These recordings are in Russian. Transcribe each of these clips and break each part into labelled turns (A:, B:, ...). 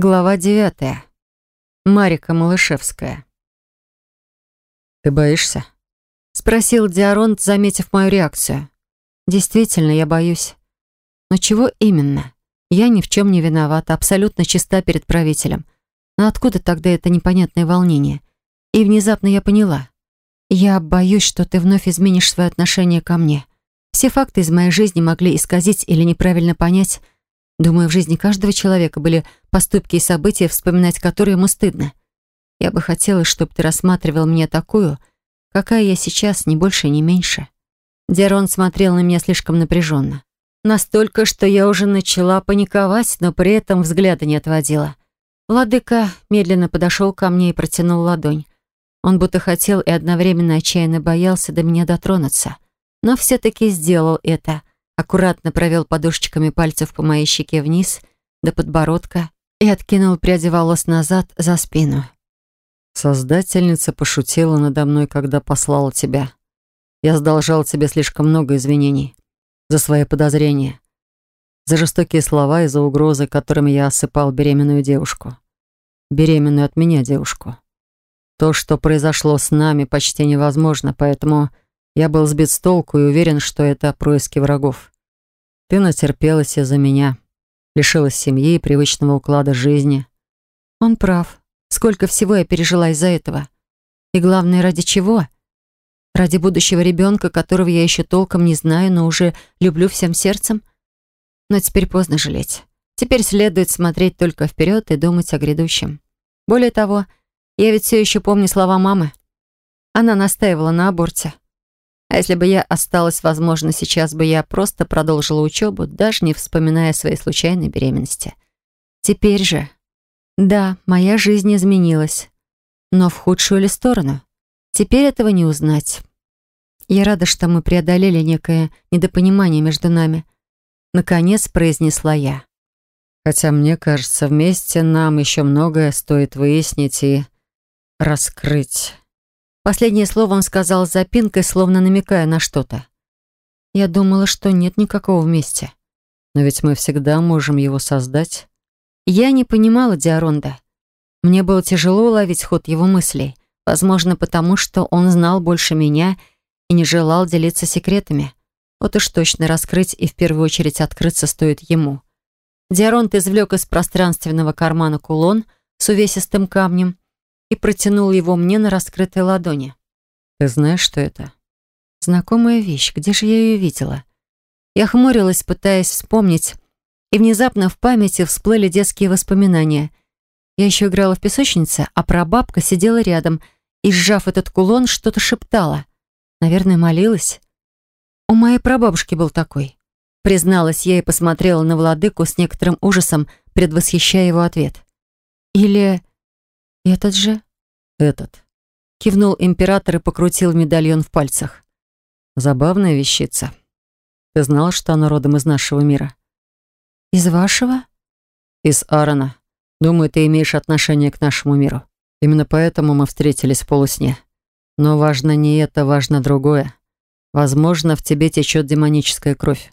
A: Глава девятая. Марика Малышевская.
B: «Ты боишься?»
A: — спросил Диаронт, заметив мою реакцию. «Действительно, я боюсь. Но чего именно? Я ни в чем не виновата, абсолютно чиста перед правителем. Но откуда тогда это непонятное волнение? И внезапно я поняла. Я боюсь, что ты вновь изменишь свое отношение ко мне. Все факты из моей жизни могли исказить или неправильно понять — Думаю, в жизни каждого человека были поступки и события, вспоминать которые ему стыдно. Я бы хотела, чтобы ты рассматривал меня такую, какая я сейчас, ни больше, ни меньше. Дерон смотрел на меня слишком напряженно. Настолько, что я уже начала паниковать, но при этом взгляда не отводила. Владыка медленно подошел ко мне и протянул ладонь. Он будто хотел и одновременно отчаянно боялся до меня дотронуться. Но все-таки сделал это — аккуратно провел подушечками пальцев по моей щеке вниз, до подбородка и откинул пряди волос назад за спину.
B: Создательница пошутила надо мной, когда послала тебя. Я сдолжал тебе слишком много извинений за свои подозрения, за жестокие слова и за угрозы, которыми я осыпал беременную девушку. Беременную от меня девушку. То, что произошло с нами, почти невозможно, поэтому я был сбит с толку и уверен, что это происки врагов. Ты натерпелась из-за меня, лишилась семьи и привычного уклада жизни.
A: Он прав. Сколько всего я пережила из-за этого. И главное, ради чего? Ради будущего ребенка, которого я еще толком не знаю, но уже люблю всем сердцем. Но теперь поздно жалеть. Теперь следует смотреть только вперед и думать о грядущем. Более того, я ведь все еще помню слова мамы. Она настаивала на аборте. А если бы я осталась, возможно, сейчас бы я просто продолжила учебу, даже не вспоминая своей случайной беременности. Теперь же... Да, моя жизнь изменилась. Но в худшую ли сторону? Теперь этого не узнать. Я рада, что мы преодолели некое недопонимание между нами. Наконец произнесла я.
B: Хотя мне кажется, вместе нам еще многое стоит выяснить и раскрыть.
A: Последнее слово он сказал с запинкой, словно намекая на что-то. Я думала, что нет никакого вместе.
B: Но ведь мы всегда можем его создать.
A: Я не понимала Диаронда. Мне было тяжело уловить ход его мыслей. Возможно, потому что он знал больше меня и не желал делиться секретами. Вот уж точно раскрыть и в первую очередь открыться стоит ему. Диаронт извлек из пространственного кармана кулон с увесистым камнем и протянул его мне на раскрытой ладони.
B: «Ты знаешь, что это?»
A: Знакомая вещь, где же я ее видела? Я хмурилась, пытаясь вспомнить, и внезапно в памяти всплыли детские воспоминания. Я еще играла в песочнице, а прабабка сидела рядом и, сжав этот кулон, что-то шептала. Наверное, молилась. У моей прабабушки был такой. Призналась я и посмотрела на владыку с некоторым ужасом, предвосхищая его ответ. Или «Этот же?»
B: «Этот», —
A: кивнул император и покрутил медальон в пальцах.
B: «Забавная вещица. Ты знал, что она родом из нашего мира?»
A: «Из вашего?»
B: «Из Аарона. Думаю, ты имеешь отношение к нашему миру. Именно поэтому мы встретились в полусне. Но важно не это, важно другое. Возможно, в тебе течет демоническая кровь».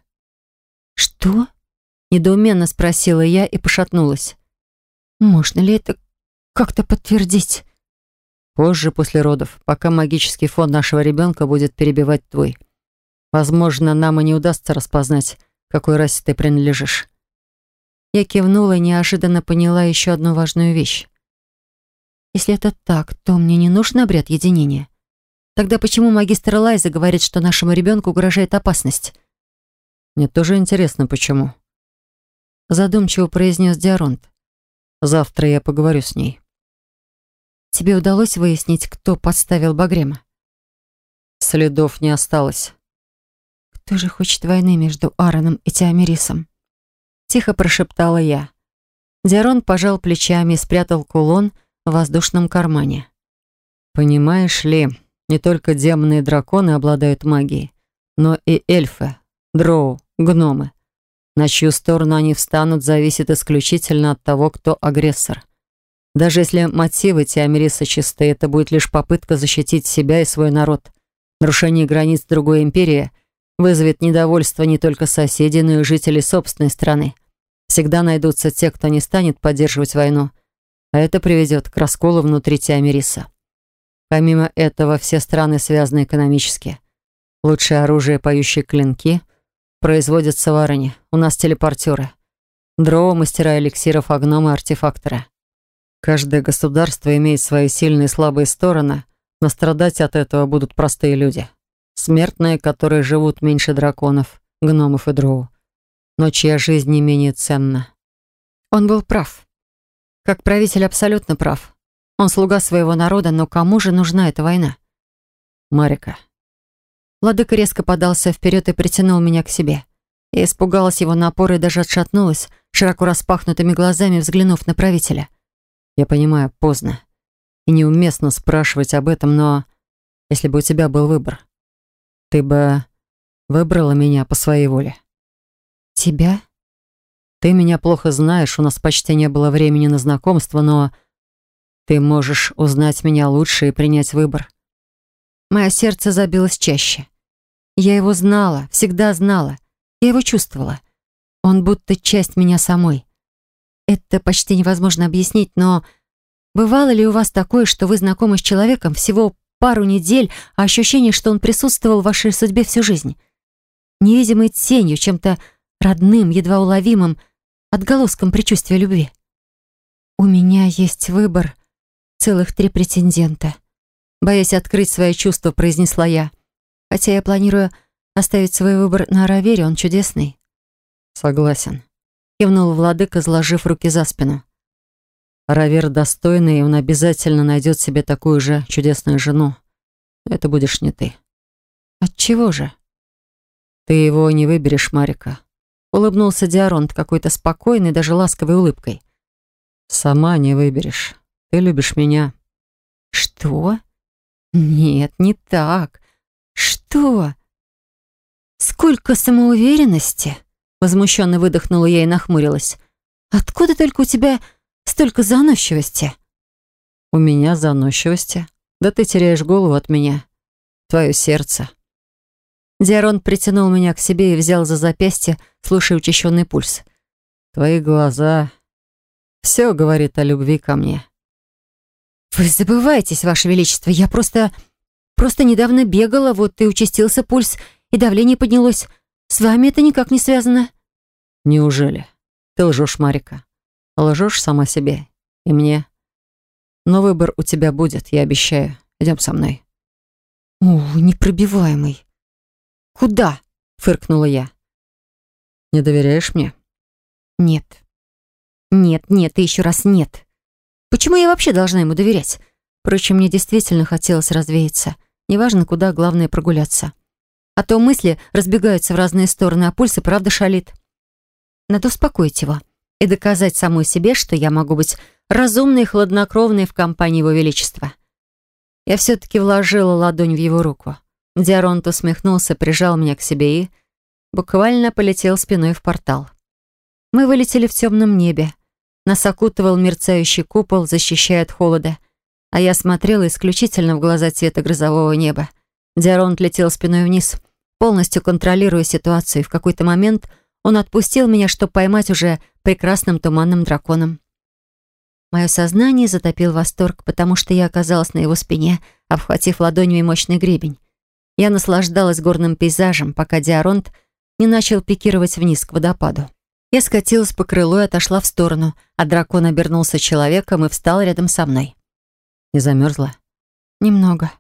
A: «Что?» — недоуменно спросила я и пошатнулась. «Можно ли это как-то подтвердить?
B: Позже, после родов, пока магический фон нашего ребенка будет перебивать твой. Возможно, нам и не удастся распознать, какой расе ты принадлежишь.
A: Я кивнула и неожиданно поняла еще одну важную вещь. Если это так, то мне не нужен обряд единения. Тогда почему магистр Лайза говорит, что нашему ребенку угрожает опасность?
B: Мне тоже интересно, почему.
A: Задумчиво произнес Диаронт.
B: Завтра я поговорю с ней.
A: Тебе удалось выяснить, кто подставил Багрема?
B: Следов не осталось.
A: Кто же хочет войны между Аароном и Тиамирисом? Тихо прошептала я. Диарон пожал плечами и спрятал кулон в воздушном кармане.
B: Понимаешь ли, не только демоны и драконы обладают магией, но и эльфы, дроу, гномы. На чью сторону они встанут, зависит исключительно от того, кто агрессор. Даже если мотивы Тиамириса чисты, это будет лишь попытка защитить себя и свой народ. Нарушение границ другой империи вызовет недовольство не только соседей, но и жителей собственной страны. Всегда найдутся те, кто не станет поддерживать войну, а это приведет к расколу внутри Тиамириса. Помимо этого, все страны связаны экономически. Лучшее оружие, поющие клинки, производятся в Арене. У нас телепортеры. Дроу, мастера эликсиров, агномы, артефакторы. Каждое государство имеет свои сильные и слабые стороны, но страдать от этого будут простые люди. Смертные, которые живут меньше драконов, гномов и дроу, но чья жизнь не менее ценна.
A: Он был прав. Как правитель абсолютно прав. Он слуга своего народа, но кому же нужна эта война?
B: Марика.
A: Владыка резко подался вперед и притянул меня к себе. Я испугалась его напора и даже отшатнулась, широко распахнутыми глазами взглянув на правителя.
B: Я понимаю, поздно. И неуместно спрашивать об этом, но если бы у тебя был выбор, ты бы выбрала меня по своей воле.
A: Тебя?
B: Ты меня плохо знаешь, у нас почти не было времени на знакомство, но ты можешь узнать меня лучше и принять выбор.
A: Мое сердце забилось чаще. Я его знала, всегда знала. Я его чувствовала. Он будто часть меня самой. Это почти невозможно объяснить, но бывало ли у вас такое, что вы знакомы с человеком всего пару недель, а ощущение, что он присутствовал в вашей судьбе всю жизнь? Невидимой тенью, чем-то родным, едва уловимым, отголоском предчувствия любви. У меня есть выбор. Целых три претендента. Боясь открыть свои чувства, произнесла я. Хотя я планирую оставить свой выбор на Равере, он чудесный.
B: Согласен.
A: Кивнул владыка, сложив руки за спину.
B: Равер достойный, и он обязательно найдет себе такую же чудесную жену. Но это будешь не ты.
A: От чего же?
B: Ты его не выберешь, Марика. Улыбнулся Диаронт какой-то спокойной, даже ласковой улыбкой. Сама не выберешь. Ты любишь меня.
A: Что? Нет, не так. Что? Сколько самоуверенности? Возмущенно выдохнула я и нахмурилась. «Откуда только у тебя столько заносчивости?»
B: «У меня заносчивости? Да ты теряешь голову от меня. Твое сердце».
A: Диарон притянул меня к себе и взял за запястье, слушая учащенный пульс.
B: «Твои глаза...» «Все говорит о любви ко мне».
A: «Вы забываетесь, Ваше Величество. Я просто... просто недавно бегала, вот и участился пульс, и давление поднялось. С вами это никак не связано».
B: «Неужели? Ты лжешь, Марика. Лжешь сама себе и мне. Но выбор у тебя будет, я обещаю. Идем со мной».
A: «О, непробиваемый. Куда?» — фыркнула я.
B: «Не доверяешь мне?»
A: «Нет. Нет, нет и еще раз нет. Почему я вообще должна ему доверять? Впрочем, мне действительно хотелось развеяться. Неважно куда, главное прогуляться. А то мысли разбегаются в разные стороны, а пульс и правда шалит. Надо успокоить его и доказать самой себе, что я могу быть разумной и хладнокровной в компании его величества. Я все-таки вложила ладонь в его руку. Диаронт усмехнулся, прижал меня к себе и буквально полетел спиной в портал. Мы вылетели в темном небе. Нас окутывал мерцающий купол, защищая от холода, а я смотрела исключительно в глаза цвета грозового неба. Диаронт летел спиной вниз, полностью контролируя ситуацию, и в какой-то момент он отпустил меня, чтобы поймать уже прекрасным туманным драконом. Мое сознание затопил восторг, потому что я оказалась на его спине, обхватив ладонями мощный гребень. Я наслаждалась горным пейзажем, пока Диаронт не начал пикировать вниз к водопаду. Я скатилась по крылу и отошла в сторону, а дракон обернулся человеком и встал рядом со мной.
B: «Не замерзла?»
A: «Немного»,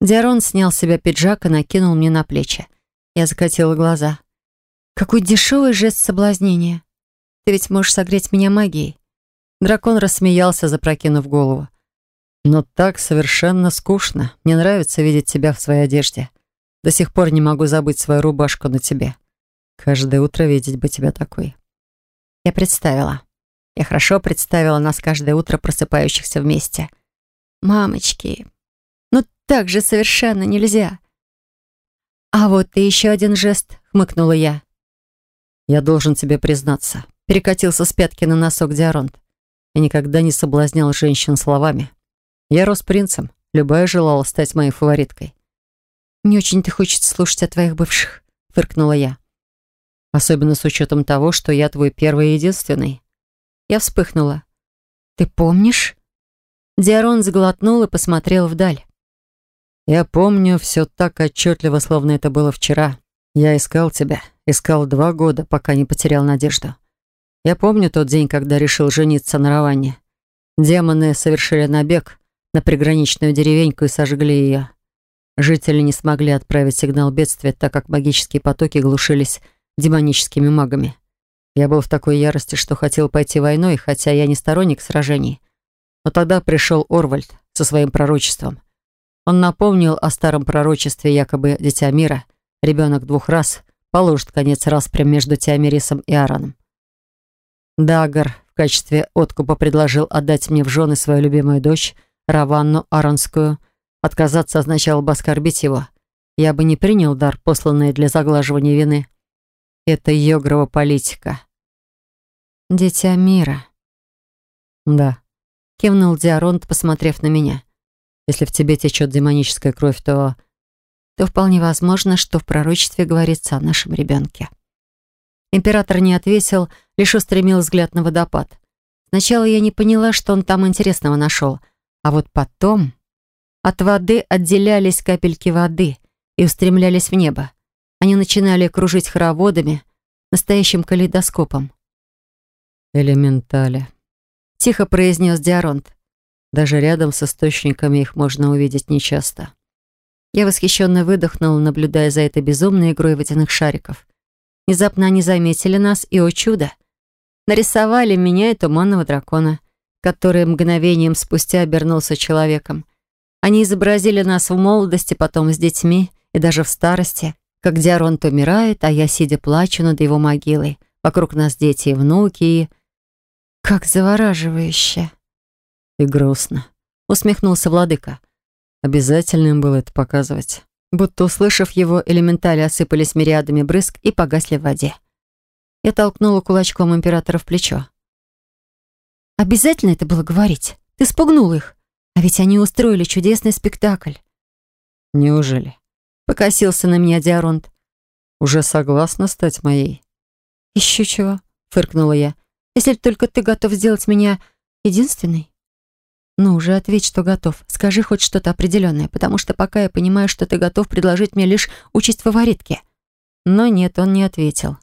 A: Диарон снял с себя пиджак и накинул мне на плечи. Я закатила глаза. «Какой дешевый жест соблазнения. Ты ведь можешь согреть меня магией».
B: Дракон рассмеялся, запрокинув голову. «Но так совершенно скучно. Мне нравится видеть тебя в своей одежде. До сих пор не могу забыть свою рубашку на тебе. Каждое утро видеть бы тебя такой».
A: Я представила. Я хорошо представила нас каждое утро просыпающихся вместе. «Мамочки, так же совершенно нельзя. А вот и еще один жест, хмыкнула я.
B: Я должен тебе признаться. Перекатился с пятки на носок Диаронт. Я никогда не соблазнял женщин словами. Я рос принцем. Любая желала стать моей фавориткой.
A: «Не очень-то хочется слушать о твоих бывших», — фыркнула я.
B: Особенно с учетом того, что я твой первый и единственный.
A: Я вспыхнула. «Ты помнишь?» Диарон сглотнул и посмотрел вдаль.
B: «Я помню все так отчетливо, словно это было вчера. Я искал тебя, искал два года, пока не потерял надежду. Я помню тот день, когда решил жениться на Раванне. Демоны совершили набег на приграничную деревеньку и сожгли ее. Жители не смогли отправить сигнал бедствия, так как магические потоки глушились демоническими магами. Я был в такой ярости, что хотел пойти войной, хотя я не сторонник сражений. Но тогда пришел Орвальд со своим пророчеством. Он напомнил о старом пророчестве, якобы Дитя Мира, ребенок двух раз, положит конец распрям между Теомирисом и Араном. Дагар в качестве откупа предложил отдать мне в жены свою любимую дочь, Раванну Аранскую. Отказаться означало бы оскорбить его. Я бы не принял дар, посланный для заглаживания вины. Это Йогрова политика.
A: «Дитя мира».
B: «Да», —
A: кивнул Диаронт, посмотрев на меня.
B: «Если в тебе течет демоническая кровь, то...»
A: «То вполне возможно, что в пророчестве говорится о нашем ребенке». Император не отвесил, лишь устремил взгляд на водопад. Сначала я не поняла, что он там интересного нашел, а вот потом... От воды отделялись капельки воды и устремлялись в небо. Они начинали кружить хороводами, настоящим калейдоскопом.
B: «Элементали», —
A: тихо произнес Диаронт.
B: «Даже рядом с источниками их можно увидеть нечасто».
A: Я восхищенно выдохнула, наблюдая за этой безумной игрой водяных шариков. Внезапно они заметили нас, и, о чудо, нарисовали меня и туманного дракона, который мгновением спустя обернулся человеком. Они изобразили нас в молодости, потом с детьми и даже в старости как Диаронт умирает, а я, сидя, плачу над его могилой. Вокруг нас дети и внуки, и... Как завораживающе.
B: И грустно.
A: Усмехнулся владыка.
B: Обязательно им было это показывать.
A: Будто, услышав его, элементали осыпались мириадами брызг и погасли в воде. Я толкнула кулачком императора в плечо. «Обязательно это было говорить? Ты спугнул их. А ведь они устроили чудесный спектакль».
B: «Неужели?»
A: Покосился на меня Диаронт.
B: «Уже согласна стать моей?»
A: «Еще чего?» — фыркнула я. «Если только ты готов сделать меня единственной?» «Ну уже ответь, что готов. Скажи хоть что-то определенное, потому что пока я понимаю, что ты готов предложить мне лишь участь фаворитки». Но нет, он не ответил.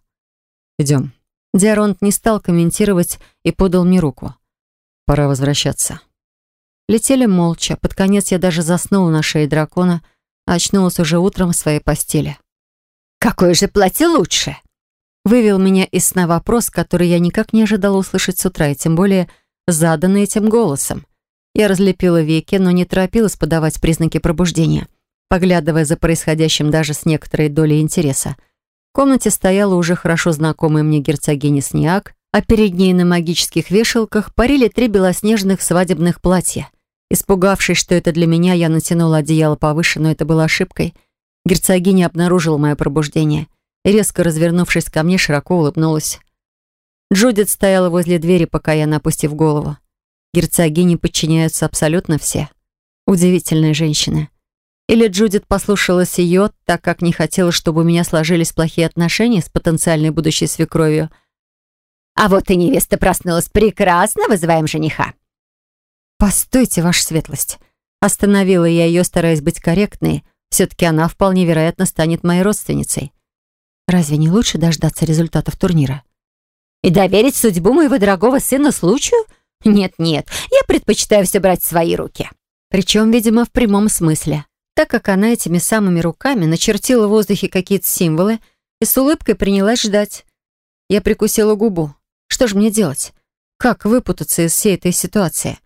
B: «Идем».
A: Диаронт не стал комментировать и подал мне руку.
B: «Пора возвращаться».
A: Летели молча. Под конец я даже заснула на шее дракона — Очнулась уже утром в своей постели. «Какое же платье лучше?» Вывел меня из сна вопрос, который я никак не ожидала услышать с утра, и тем более заданный этим голосом. Я разлепила веки, но не торопилась подавать признаки пробуждения, поглядывая за происходящим даже с некоторой долей интереса. В комнате стояла уже хорошо знакомая мне герцогиня Сниак, а перед ней на магических вешалках парили три белоснежных свадебных платья. Испугавшись, что это для меня, я натянула одеяло повыше, но это было ошибкой. Герцогиня обнаружила мое пробуждение и, резко развернувшись ко мне, широко улыбнулась. Джудит стояла возле двери, пока я напустив голову. Герцогини подчиняются абсолютно все. Удивительная женщина. Или Джудит послушалась ее, так как не хотела, чтобы у меня сложились плохие отношения с потенциальной будущей свекровью. «А вот и невеста проснулась прекрасно, вызываем жениха», «Постойте, ваша светлость!» Остановила я ее, стараясь быть корректной. Все-таки она вполне вероятно станет моей родственницей. Разве не лучше дождаться результатов турнира? «И доверить судьбу моего дорогого сына случаю? Нет-нет, я предпочитаю все брать в свои руки». Причем, видимо, в прямом смысле. Так как она этими самыми руками начертила в воздухе какие-то символы и с улыбкой принялась ждать. Я прикусила губу. Что же мне делать? Как выпутаться из всей этой ситуации?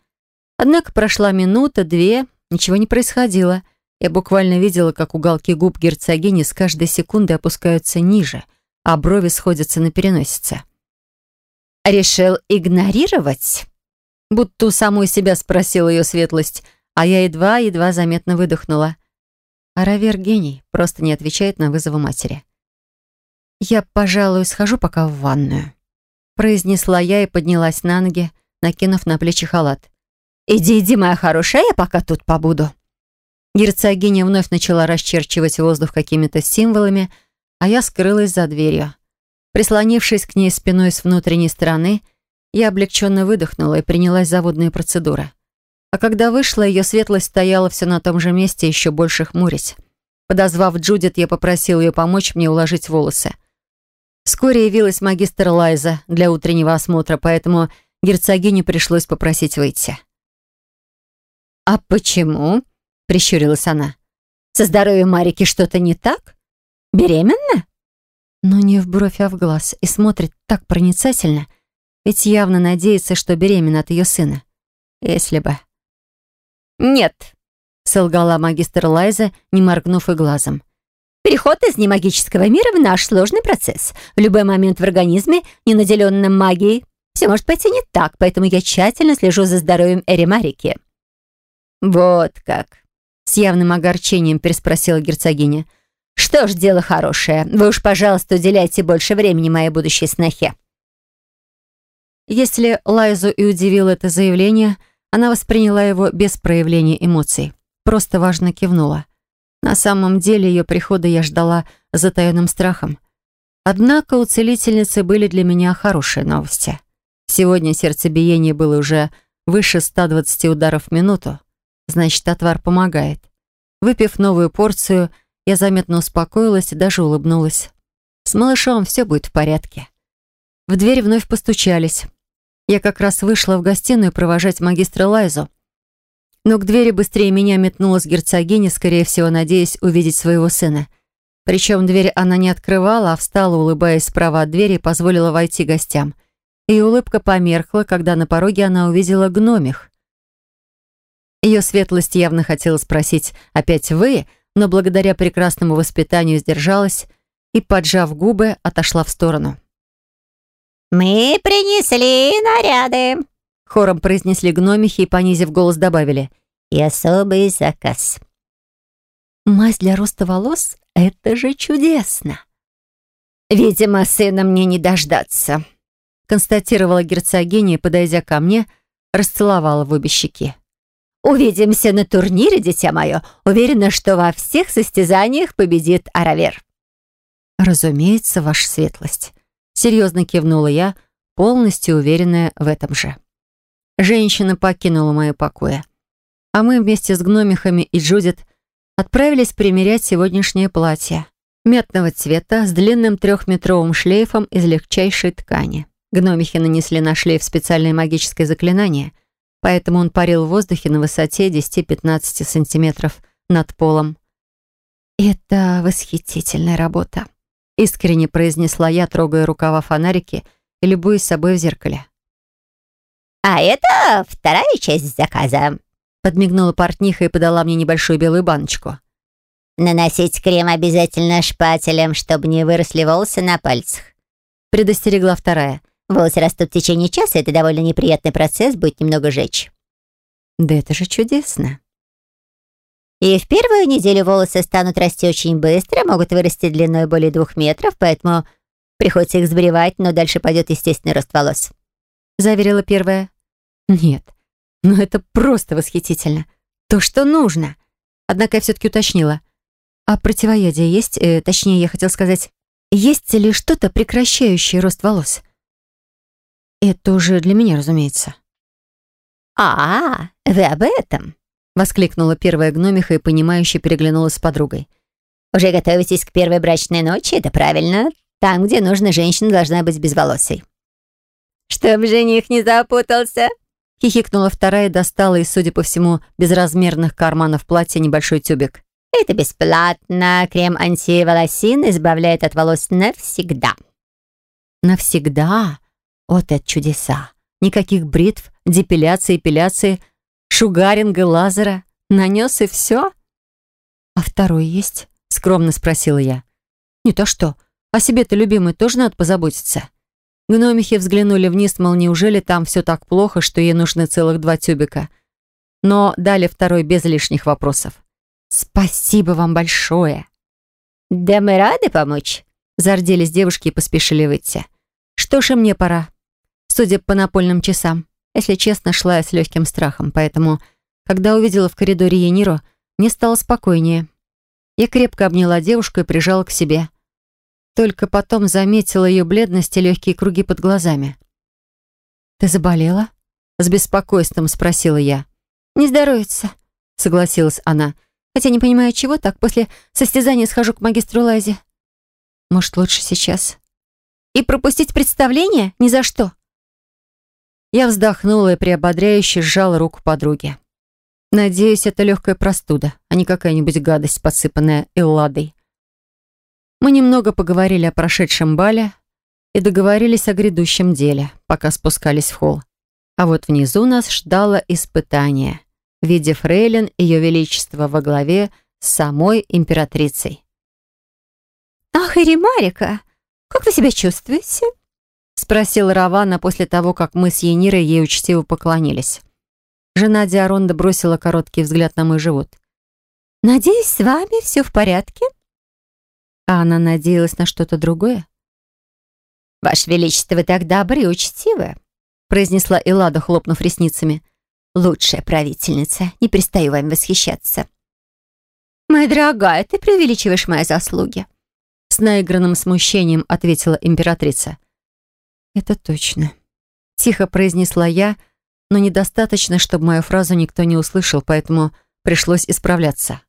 A: Однако прошла минута, две, ничего не происходило. Я буквально видела, как уголки губ герцогини с каждой секундой опускаются ниже, а брови сходятся на переносице. «Решил игнорировать?» Будто у самой себя спросила ее светлость, а я едва-едва заметно выдохнула. А Равер гений, просто не отвечает на вызовы матери. «Я, пожалуй, схожу пока в ванную», произнесла я и поднялась на ноги, накинув на плечи халат. «Иди, иди, моя хорошая, я пока тут побуду». Герцогиня вновь начала расчерчивать воздух какими-то символами, а я скрылась за дверью. Прислонившись к ней спиной с внутренней стороны, я облегченно выдохнула и принялась за водные процедуры. А когда вышла, ее светлость стояла все на том же месте, еще больше хмурясь. Подозвав Джудит, я попросил ее помочь мне уложить волосы. Вскоре явилась магистр Лайза для утреннего осмотра, поэтому герцогине пришлось попросить выйти. «А почему?» — прищурилась она. «Со здоровьем Марики что-то не так? Беременна?» Но не в бровь, а в глаз, и смотрит так проницательно, ведь явно надеется, что беременна от ее сына. Если бы... «Нет», — солгала магистр Лайза, не моргнув и глазом. «Переход из немагического мира в наш сложный процесс. В любой момент в организме, не наделенном магией, все может пойти не так, поэтому я тщательно слежу за здоровьем Эри Марики». «Вот как», — с явным огорчением переспросила герцогиня. «Что ж, дело хорошее. Вы уж, пожалуйста, уделяйте больше времени моей будущей снохе». Если Лайзу и удивило это заявление, — она восприняла его без проявления эмоций. Просто важно кивнула. На самом деле ее прихода я ждала с затаенным страхом. Однако у целительницы были для меня хорошие новости. Сегодня сердцебиение было уже выше 120 ударов в минуту. Значит, отвар помогает. Выпив новую порцию, я заметно успокоилась и даже улыбнулась. С малышом все будет в порядке. В дверь вновь постучались. Я как раз вышла в гостиную провожать магистра Лайзу. Но к двери быстрее меня метнулась герцогиня, скорее всего, надеясь увидеть своего сына. Причем дверь она не открывала, а встала, улыбаясь справа от двери, и позволила войти гостям. И улыбка померкла, когда на пороге она увидела гномих. Ее светлость явно хотела спросить «Опять вы?», но благодаря прекрасному воспитанию сдержалась и, поджав губы, отошла в сторону.
C: «Мы принесли наряды», —
A: хором произнесли гномихи и, понизив голос, добавили.
C: «И особый заказ».
A: «Мазь для роста волос — это же чудесно!»
C: «Видимо, сына мне не дождаться», —
A: констатировала герцогиня подойдя ко мне, расцеловала в обе щеки.
C: «Увидимся на турнире, дитя мое. Уверена, что во всех состязаниях победит Аравер».
A: «Разумеется, ваша светлость». Серьезно кивнула я, полностью уверенная в этом же. Женщина покинула мои покои. А мы вместе с гномихами и Джудит отправились примерять сегодняшнее платье. Метного цвета с длинным трехметровым шлейфом из легчайшей ткани. Гномихи нанесли на шлейф специальное магическое заклинание, поэтому он парил в воздухе на высоте 10-15 сантиметров над полом. Это восхитительная работа искренне произнесла я, трогая рукава фонарики и любуясь собой в зеркале.
C: «А это вторая часть заказа», —
A: подмигнула портниха и подала мне небольшую белую баночку.
C: «Наносить крем обязательно шпателем, чтобы не выросли волосы на пальцах», —
A: предостерегла вторая.
C: «Волосы растут в течение часа, это довольно неприятный процесс, будет немного жечь».
A: «Да это же чудесно»,
C: и в первую неделю волосы станут расти очень быстро, могут вырасти длиной более двух метров, поэтому приходится их сбривать, но дальше пойдет естественный рост волос.
A: Заверила первая. Нет, ну это просто восхитительно. То, что нужно. Однако я все-таки уточнила. А противоядие есть? Э, точнее, я хотел сказать, есть ли что-то, прекращающее рост волос? Это уже для меня, разумеется.
C: «А, вы об этом?»
A: Воскликнула первая гномиха и, понимающе переглянулась с подругой.
C: «Уже готовитесь к первой брачной ночи? Это правильно. Там, где нужно, женщина должна быть безволосой». «Чтоб жених не запутался!»
A: Хихикнула вторая и достала из, судя по всему, безразмерных карманов платья небольшой тюбик.
C: «Это бесплатно. Крем антиволосин избавляет от волос навсегда».
A: «Навсегда? Вот это чудеса! Никаких бритв, депиляции, эпиляции — шугаринга, лазера. Нанес и все? А второй есть? Скромно спросила я. Не то что. О себе-то, любимый, тоже надо позаботиться. Гномихи взглянули вниз, мол, неужели там все так плохо, что ей нужны целых два тюбика. Но дали второй без лишних вопросов. «Спасибо вам большое!»
C: «Да мы рады помочь!»
A: Зарделись девушки и поспешили выйти. «Что ж, и мне пора. Судя по напольным часам. Если честно, шла я с легким страхом, поэтому, когда увидела в коридоре Яниру, мне стало спокойнее. Я крепко обняла девушку и прижала к себе. Только потом заметила ее бледность и легкие круги под глазами. «Ты заболела?» С беспокойством спросила я.
C: «Не здоровится», — согласилась она. «Хотя не понимаю, чего так. После состязания схожу к магистру Лазе».
A: «Может, лучше сейчас?»
C: «И пропустить представление? Ни за что».
A: Я вздохнула и приободряюще сжала руку подруги. Надеюсь, это легкая простуда, а не какая-нибудь гадость, подсыпанная Элладой. Мы немного поговорили о прошедшем бале и договорились о грядущем деле, пока спускались в холл. А вот внизу нас ждало испытание в виде фрейлин Ее Величества во главе с самой императрицей.
C: «Ах, Иримарика, как вы себя чувствуете?»
A: Спросила Равана после того, как мы с Енирой ей учтиво поклонились. Жена Диаронда бросила короткий взгляд на мой живот.
C: «Надеюсь, с вами все в порядке?»
A: А она надеялась на что-то другое?
C: «Ваше Величество, вы так добры и учтивы», произнесла Элада, хлопнув ресницами. «Лучшая правительница, не перестаю вами восхищаться». «Моя дорогая, ты преувеличиваешь мои заслуги»,
A: с наигранным смущением ответила императрица. «Это точно», — тихо произнесла я, но недостаточно, чтобы мою фразу никто не услышал, поэтому пришлось исправляться.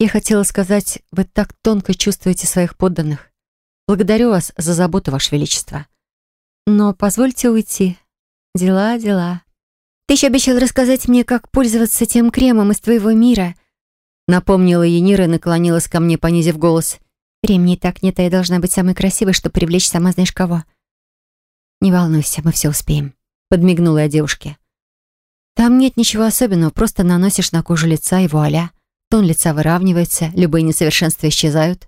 A: Я хотела сказать, вы так тонко чувствуете своих подданных. Благодарю вас за заботу, Ваше Величество. Но позвольте уйти. Дела, дела.
C: Ты еще обещал рассказать мне, как пользоваться тем кремом из твоего мира.
A: Напомнила Енира и наклонилась ко мне, понизив голос.
C: Времени так нет, а я должна быть самой красивой, чтобы привлечь сама знаешь кого.
A: Не волнуйся, мы все успеем. Подмигнула я девушке. Там нет ничего особенного, просто наносишь на кожу лица и вуаля. Тон лица выравнивается, любые несовершенства исчезают.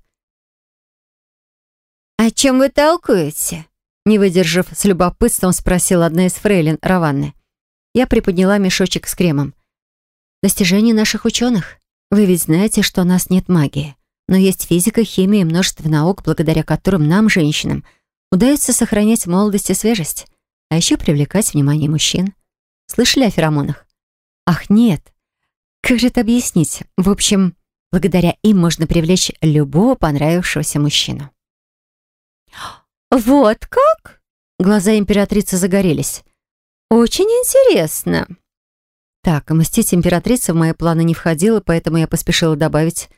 C: «О чем вы толкуете?»
A: Не выдержав, с любопытством спросила одна из фрейлин Раванны. Я приподняла мешочек с кремом. «Достижение наших ученых. Вы ведь знаете, что у нас нет магии. Но есть физика, химия и множество наук, благодаря которым нам, женщинам, удается сохранять молодость и свежесть, а еще привлекать внимание мужчин. Слышали о феромонах? Ах, нет, как же это объяснить? В общем, благодаря им можно привлечь любого понравившегося мужчину.
C: «Вот как?»
A: Глаза императрицы загорелись.
C: «Очень интересно».
A: Так, мстить императрице в мои планы не входило, поэтому я поспешила добавить.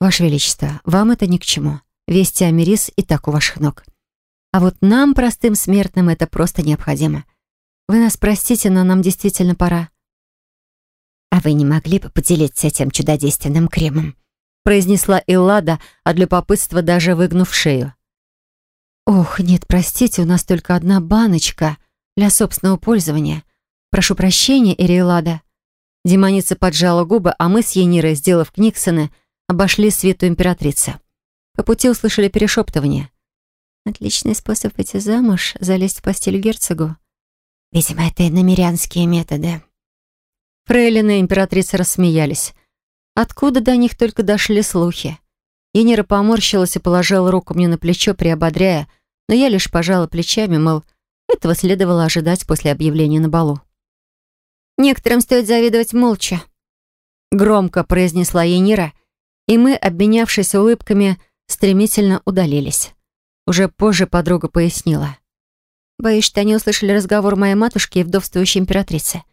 A: «Ваше Величество, вам это ни к чему. Вести о Мирис и так у ваших ног. А вот нам, простым смертным, это просто необходимо. Вы нас простите, но нам действительно пора.
C: «А вы не могли бы поделиться этим чудодейственным кремом?»
A: произнесла Эллада, от любопытства даже выгнув шею. «Ох, нет, простите, у нас только одна баночка для собственного пользования. Прошу прощения, Эриэлада». Демоница поджала губы, а мы с Енирой, сделав книксоны, обошли свиту императрицы. По пути услышали перешептывание. «Отличный способ выйти замуж, залезть в постель герцогу».
C: «Видимо, это намерянские методы»,
A: Фрейлины императрицы рассмеялись. Откуда до них только дошли слухи? Енира поморщилась и положила руку мне на плечо, приободряя, но я лишь пожала плечами, мол, этого следовало ожидать после объявления на балу.
C: «Некоторым стоит завидовать молча», — громко произнесла Енира, и мы, обменявшись улыбками, стремительно удалились.
A: Уже позже подруга пояснила.
C: «Боюсь, что они услышали разговор моей матушки и вдовствующей императрицы.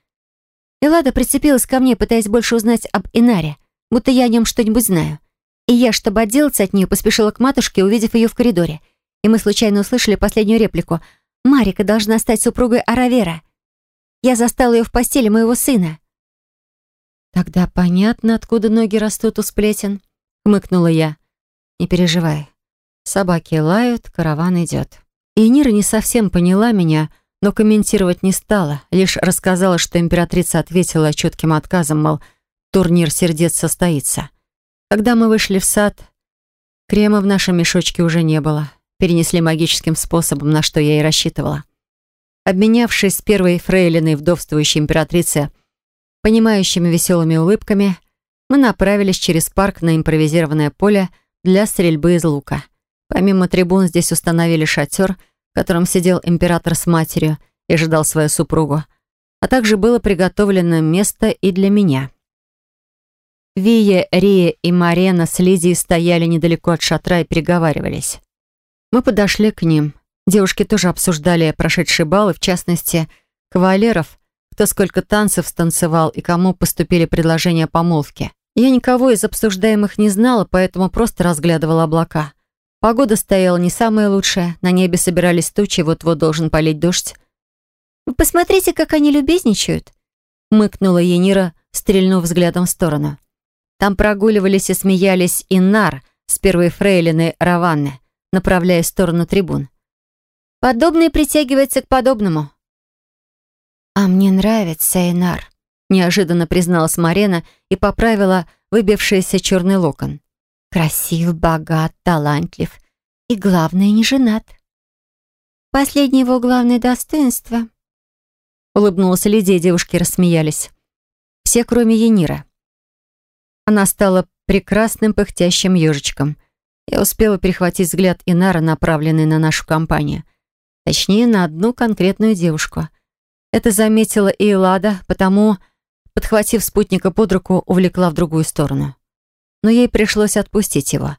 C: Элада прицепилась ко мне, пытаясь больше узнать об Инаре, будто я о нем что-нибудь знаю. И я, чтобы отделаться от нее, поспешила к матушке, увидев ее в коридоре. И мы случайно услышали последнюю реплику. «Марика должна стать супругой Аравера». Я застала ее в постели моего сына.
A: «Тогда понятно, откуда ноги растут у сплетен», — хмыкнула я. «Не переживай. Собаки лают, караван идет». И Нира не совсем поняла меня, — но комментировать не стала, лишь рассказала, что императрица ответила четким отказом, мол, турнир сердец состоится. Когда мы вышли в сад, крема в нашем мешочке уже не было. Перенесли магическим способом, на что я и рассчитывала. Обменявшись с первой фрейлиной вдовствующей императрицы, понимающими веселыми улыбками, мы направились через парк на импровизированное поле для стрельбы из лука. Помимо трибун здесь установили шатер — в котором сидел император с матерью и ждал свою супругу, а также было приготовлено место и для меня. Вия, Рия и Марена с Лидией стояли недалеко от шатра и переговаривались. Мы подошли к ним. Девушки тоже обсуждали прошедшие баллы, в частности, кавалеров, кто сколько танцев станцевал и кому поступили предложения о помолвке. Я никого из обсуждаемых не знала, поэтому просто разглядывала облака. Погода стояла не самая лучшая, на небе собирались тучи, вот-вот должен полить дождь.
C: «Вы посмотрите, как они любезничают!»
A: мыкнула Енира, стрельнув взглядом в сторону. Там прогуливались и смеялись Иннар с первой фрейлиной Раванны, направляясь в сторону трибун.
C: «Подобное притягивается к подобному».
A: «А мне нравится Инар», — неожиданно призналась Марена и поправила выбившийся черный локон.
C: «Красив, богат, талантлив и, главное, не женат. Последнее его главное достоинство».
A: Улыбнулась Лидия, и девушки рассмеялись. Все, кроме Енира. Она стала прекрасным пыхтящим ежичком. Я успела перехватить взгляд Инара, направленный на нашу компанию. Точнее, на одну конкретную девушку. Это заметила и Элада, потому, подхватив спутника под руку, увлекла в другую сторону. Но ей пришлось отпустить его.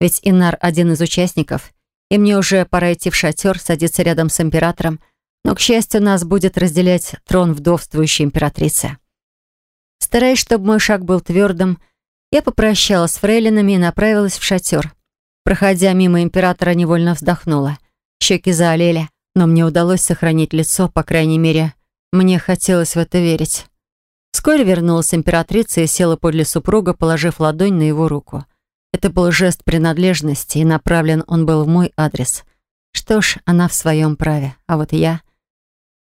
A: Ведь Инар один из участников, и мне уже пора идти в шатер, садиться рядом с императором, но, к счастью, нас будет разделять трон вдовствующей императрицы. Стараясь, чтобы мой шаг был твердым, я попрощалась с фрейлинами и направилась в шатер. Проходя мимо императора, невольно вздохнула. Щеки заолели, но мне удалось сохранить лицо, по крайней мере, мне хотелось в это верить. Вскоре вернулась императрица и села подле супруга, положив ладонь на его руку. Это был жест принадлежности, и направлен он был в мой адрес. Что ж, она в своем праве, а вот я...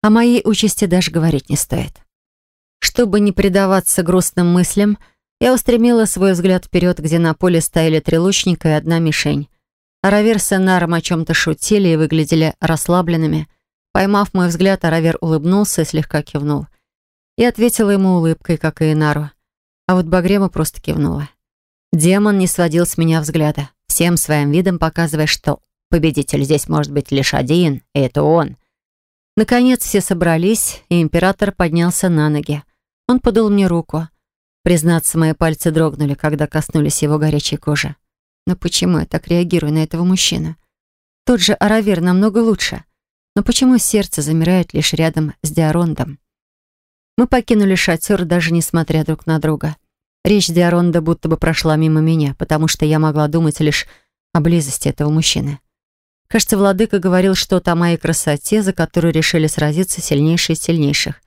A: О моей участи даже говорить не стоит. Чтобы не предаваться грустным мыслям, я устремила свой взгляд вперед, где на поле стояли три лучника и одна мишень. Аравер с Энаром о чем-то шутили и выглядели расслабленными. Поймав мой взгляд, Аравер улыбнулся и слегка кивнул. Я ответила ему улыбкой, как и Энару. А вот Багрема просто кивнула. Демон не сводил с меня взгляда, всем своим видом показывая, что победитель здесь может быть лишь один, и это он. Наконец все собрались, и император поднялся на ноги. Он подул мне руку. Признаться, мои пальцы дрогнули, когда коснулись его горячей кожи. Но почему я так реагирую на этого мужчину? Тот же Аравир намного лучше. Но почему сердце замирает лишь рядом с Диарондом? Мы покинули шатер, даже несмотря друг на друга. Речь Диаронда будто бы прошла мимо меня, потому что я могла думать лишь о близости этого мужчины. Кажется, владыка говорил что-то о моей красоте, за которую решили сразиться сильнейшие из сильнейших.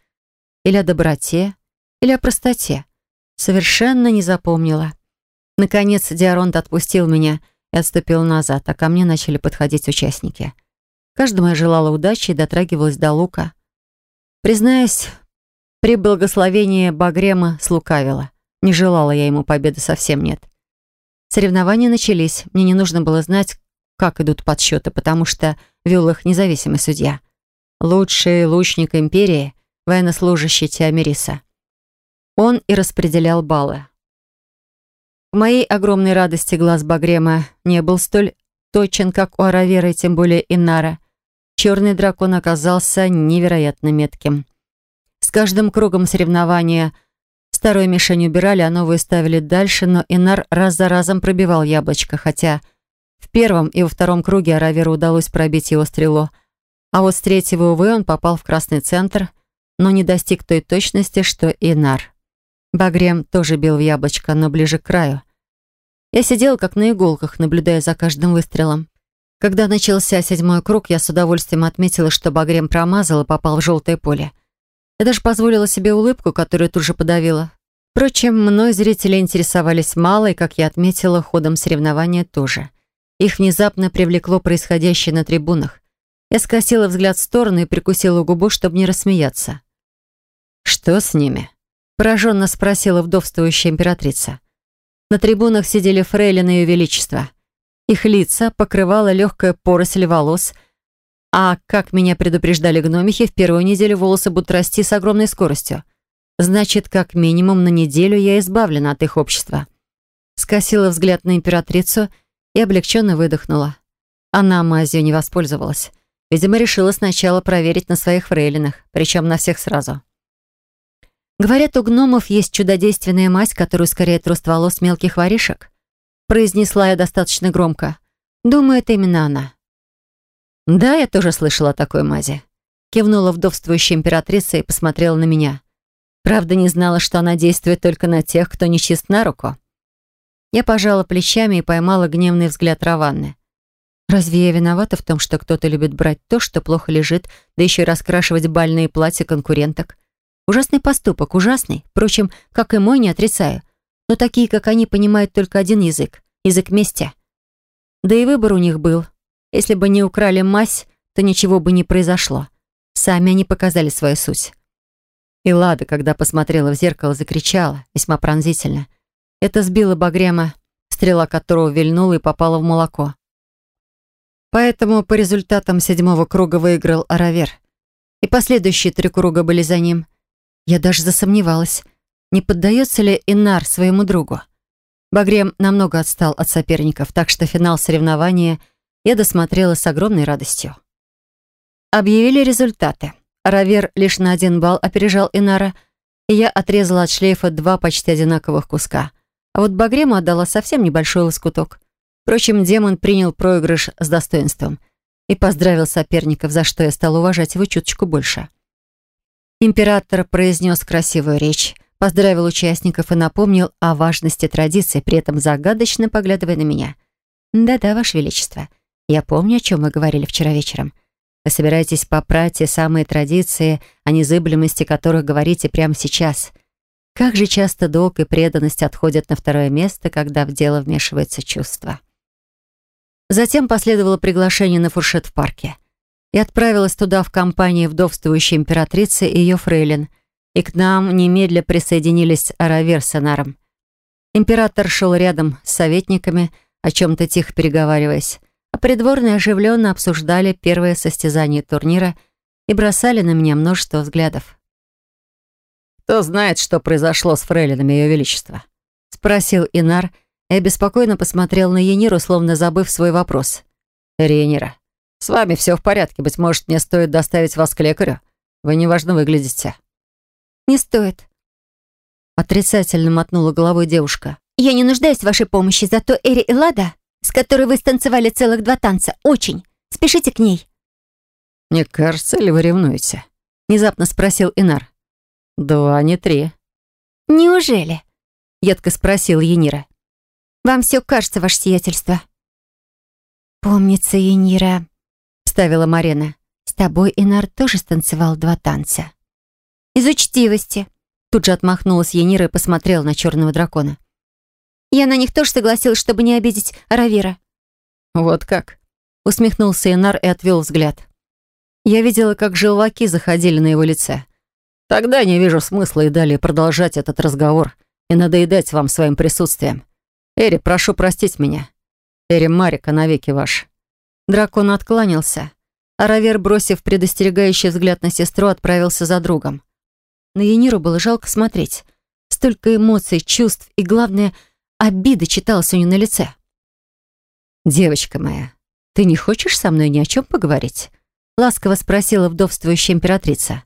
A: Или о доброте, или о простоте. Совершенно не запомнила. Наконец, Диаронт отпустил меня и отступил назад, а ко мне начали подходить участники. Каждому я желала удачи и дотрагивалась до лука. Признаюсь, при благословении Багрема слукавила. Не желала я ему победы, совсем нет. Соревнования начались. Мне не нужно было знать, как идут подсчеты, потому что вел их независимый судья. Лучший лучник империи, военнослужащий Теомириса. Он и распределял баллы. К моей огромной радости глаз Багрема не был столь точен, как у Аравера и тем более Инара. Черный дракон оказался невероятно метким. С каждым кругом соревнования старую мишень убирали, а новую ставили дальше, но Инар раз за разом пробивал яблочко, хотя в первом и во втором круге Араверу удалось пробить его стрелу, а вот с третьего, увы, он попал в красный центр, но не достиг той точности, что и Нар. Багрем тоже бил в яблочко, но ближе к краю. Я сидела как на иголках, наблюдая за каждым выстрелом. Когда начался седьмой круг, я с удовольствием отметила, что Багрем промазал и попал в желтое поле. Я даже позволила себе улыбку, которую тут же подавила. Впрочем, мной зрители интересовались мало, и, как я отметила, ходом соревнования тоже. Их внезапно привлекло происходящее на трибунах. Я скосила взгляд в сторону и прикусила губу, чтобы не рассмеяться. «Что с ними?» — пораженно спросила вдовствующая императрица. На трибунах сидели фрейлины Ее Величества. Их лица покрывала легкая поросль волос, а, как меня предупреждали гномихи, в первую неделю волосы будут расти с огромной скоростью. Значит, как минимум на неделю я избавлена от их общества. Скосила взгляд на императрицу — и облегченно выдохнула. Она мазью не воспользовалась. Видимо, решила сначала проверить на своих фрейлинах, причем на всех сразу.
C: Говорят, у гномов есть чудодейственная мазь, которая ускоряет рост волос мелких воришек. Произнесла я достаточно громко. Думаю, это именно она.
A: Да, я тоже слышала о такой мази. Кивнула вдовствующая императрица и посмотрела на меня. Правда, не знала, что она действует только на тех, кто не чист на руку. Я пожала плечами и поймала гневный взгляд Раванны. Разве я виновата в том, что кто-то любит брать то, что плохо лежит, да еще и раскрашивать бальные платья конкуренток? Ужасный поступок, ужасный. Впрочем, как и мой, не отрицаю. Но такие, как они, понимают только один язык — язык мести. Да и выбор у них был. Если бы не украли мазь, то ничего бы не произошло. Сами они показали свою суть. И Лада, когда посмотрела в зеркало, закричала, весьма пронзительно. Это сбило Багрема, стрела которого вильнула и попала в молоко. Поэтому по результатам седьмого круга выиграл Аравер. И последующие три круга были за ним. Я даже засомневалась, не поддается ли Инар своему другу. Багрем намного отстал от соперников, так что финал соревнования я досмотрела с огромной радостью. Объявили результаты. Аравер лишь на один балл опережал Инара, и я отрезала от шлейфа два почти одинаковых куска. А вот Багрему отдала совсем небольшой лоскуток. Впрочем, демон принял проигрыш с достоинством и поздравил соперников, за что я стала уважать его чуточку больше. Император произнес красивую речь, поздравил участников и напомнил о важности традиции, при этом загадочно поглядывая на меня. «Да-да, Ваше Величество, я помню, о чем мы говорили вчера вечером. Вы собираетесь попрать те самые традиции, о незыблемости которых говорите прямо сейчас. Как же часто долг и преданность отходят на второе место, когда в дело вмешивается чувство». Затем последовало приглашение на фуршет в парке. И отправилась туда в компании вдовствующей императрицы и ее фрейлин. И к нам немедля присоединились Аравер с Анаром. Император шел рядом с советниками, о чем-то тихо переговариваясь, а придворные оживленно обсуждали первое состязание турнира и бросали на меня множество взглядов. «Кто знает, что произошло с фрейлинами Ее Величества?» — спросил Инар, — я беспокойно посмотрел на Ениру, словно забыв свой вопрос. «Рейнира, с вами все в порядке. Быть может, мне стоит доставить вас к лекарю? Вы неважно выглядите».
C: «Не стоит», — отрицательно мотнула головой девушка. «Я не нуждаюсь в вашей помощи, зато Эри Элада, с которой вы станцевали целых два танца, очень. Спешите к ней».
A: «Не кажется ли вы ревнуете?» — внезапно спросил Инар. «Два, не три».
C: «Неужели?»
A: — едко спросил Енира.
C: Вам все кажется, ваше сиятельство». «Помнится, Енира», — вставила Марина. «С тобой Инар тоже станцевал два танца». «Из учтивости», — тут же отмахнулась Енира и посмотрела на черного дракона. «Я на них тоже согласилась, чтобы не обидеть Аравира».
A: «Вот как?» — усмехнулся Инар и отвел взгляд. Я видела, как желваки заходили на его лице. «Тогда не вижу смысла и далее продолжать этот разговор и надоедать вам своим присутствием. Эри, прошу простить меня. Эри Марика, навеки ваш». Дракон откланялся, а Равер, бросив предостерегающий взгляд на сестру, отправился за другом. На Ениру было жалко смотреть. Столько эмоций, чувств и, главное, обиды читалось у нее на лице. «Девочка моя, ты не хочешь со мной ни о чем поговорить?» Ласково спросила вдовствующая императрица.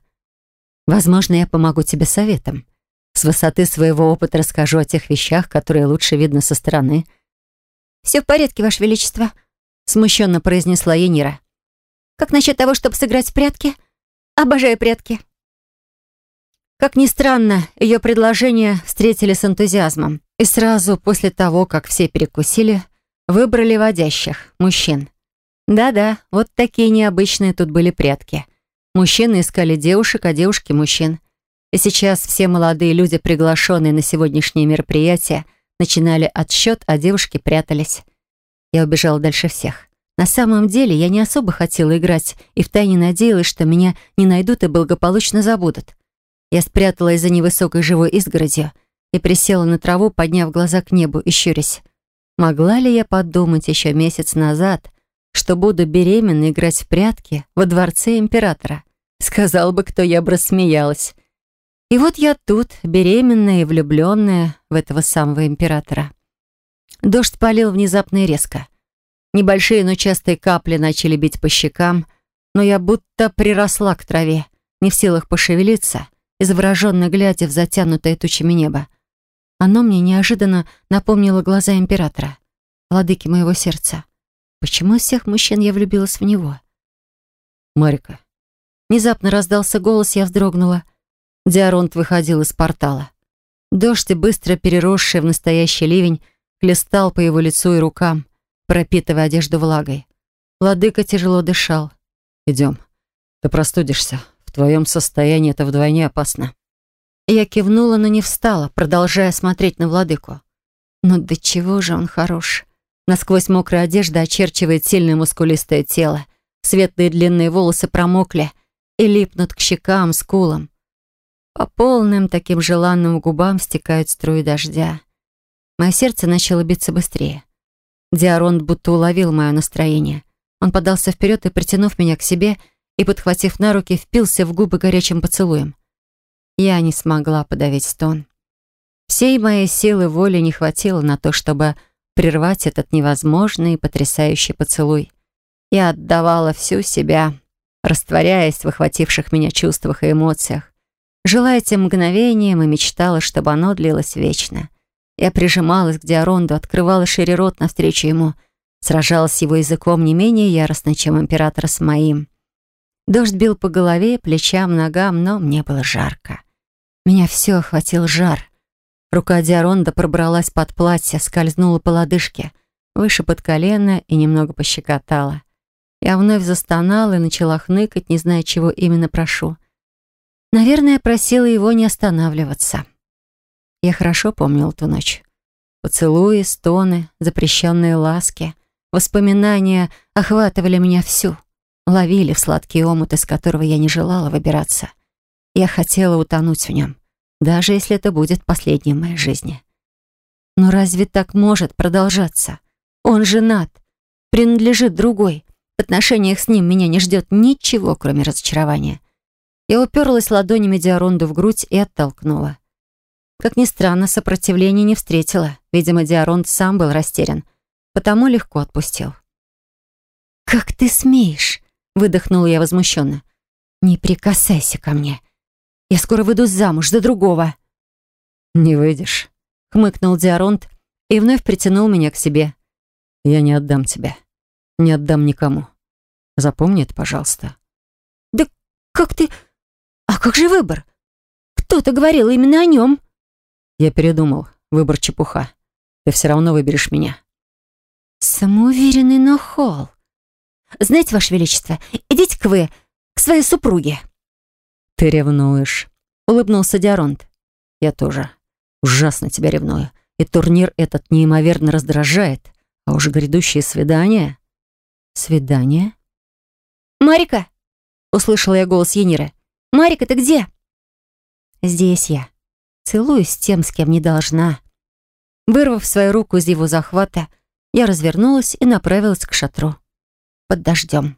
A: «Возможно, я помогу тебе советом. С высоты своего опыта расскажу о тех вещах, которые лучше видно со стороны.
C: «Все в порядке, Ваше Величество», — смущенно произнесла Енира. «Как насчет того, чтобы сыграть в прятки? Обожаю прятки».
A: Как ни странно, ее предложение встретили с энтузиазмом. И сразу после того, как все перекусили, выбрали водящих, мужчин. Да-да, вот такие необычные тут были прятки. Мужчины искали девушек, а девушки — мужчин. И сейчас все молодые люди, приглашенные на сегодняшнее мероприятие, начинали отсчет, а девушки прятались. Я убежала дальше всех. На самом деле я не особо хотела играть и втайне надеялась, что меня не найдут и благополучно забудут. Я спряталась за невысокой живой изгородью и присела на траву, подняв глаза к небу и щурясь. Могла ли я подумать еще месяц назад, что буду беременна играть в прятки во дворце императора? Сказал бы кто, я бы рассмеялась. И вот я тут, беременная и влюбленная в этого самого императора. Дождь полил внезапно и резко. Небольшие, но частые капли начали бить по щекам, но я будто приросла к траве, не в силах пошевелиться, и завороженно глядя в затянутое тучами небо. Оно мне неожиданно напомнило глаза императора, владыки моего сердца. Почему из всех мужчин я влюбилась в него?
B: «Марика».
A: Внезапно раздался голос, я вздрогнула. Диаронт выходил из портала. Дождь, быстро переросший в настоящий ливень, хлестал по его лицу и рукам, пропитывая одежду влагой. Владыка тяжело дышал.
B: «Идем. Ты простудишься. В твоем состоянии это вдвойне опасно».
A: Я кивнула, но не встала, продолжая смотреть на владыку. Но до чего же он хорош. Насквозь мокрая одежда очерчивает сильное мускулистое тело. Светлые длинные волосы промокли и липнут к щекам, скулам. По полным таким желанным губам стекают струи дождя. Мое сердце начало биться быстрее. Диаронт будто уловил мое настроение. Он подался вперед и, притянув меня к себе и, подхватив на руки, впился в губы горячим поцелуем. Я не смогла подавить стон. Всей моей силы воли не хватило на то, чтобы прервать этот невозможный и потрясающий поцелуй. Я отдавала всю себя, растворяясь в охвативших меня чувствах и эмоциях. Жила этим мгновением и мечтала, чтобы оно длилось вечно. Я прижималась к Диаронду, открывала шире рот навстречу ему, сражалась с его языком не менее яростно, чем император с моим. Дождь бил по голове, плечам, ногам, но мне было жарко. Меня все охватил жар. Рука Диаронда пробралась под платье, скользнула по лодыжке, выше под колено и немного пощекотала. Я вновь застонала и начала хныкать, не зная, чего именно прошу. Наверное, просила его не останавливаться. Я хорошо помнил ту ночь. Поцелуи, стоны, запрещенные ласки. Воспоминания охватывали меня всю. Ловили в сладкий омут, из которого я не желала выбираться. Я хотела утонуть в нем, даже если это будет последней в моей жизни. Но разве так может продолжаться? Он женат, принадлежит другой. В отношениях с ним меня не ждет ничего, кроме разочарования. Я уперлась ладонями Диаронду в грудь и оттолкнула. Как ни странно, сопротивления не встретила. Видимо, Диаронд сам был растерян, потому легко отпустил. «Как ты смеешь?» — выдохнула я возмущенно. «Не прикасайся ко мне. Я скоро выйду замуж за другого».
B: «Не выйдешь», — хмыкнул Диаронт и вновь притянул меня к себе. «Я не отдам тебя. Не отдам никому. Запомни это, пожалуйста».
C: «Да как ты... А как же выбор? Кто-то говорил именно о нем».
B: Я передумал. Выбор чепуха. Ты все равно выберешь меня.
C: Самоуверенный нахал. Знаете, Ваше Величество, идите-ка вы к своей супруге.
B: Ты ревнуешь. Улыбнулся Диаронт. Я тоже. Ужасно тебя ревную. И турнир этот неимоверно раздражает. А уже грядущее свидание...
A: Свидание?
C: «Марика!» — услышала я голос Ениры. «Марика, ты где?»
A: «Здесь я», Целуюсь с тем, с кем не должна. Вырвав свою руку из его захвата, я развернулась и направилась к шатру. Под дождем.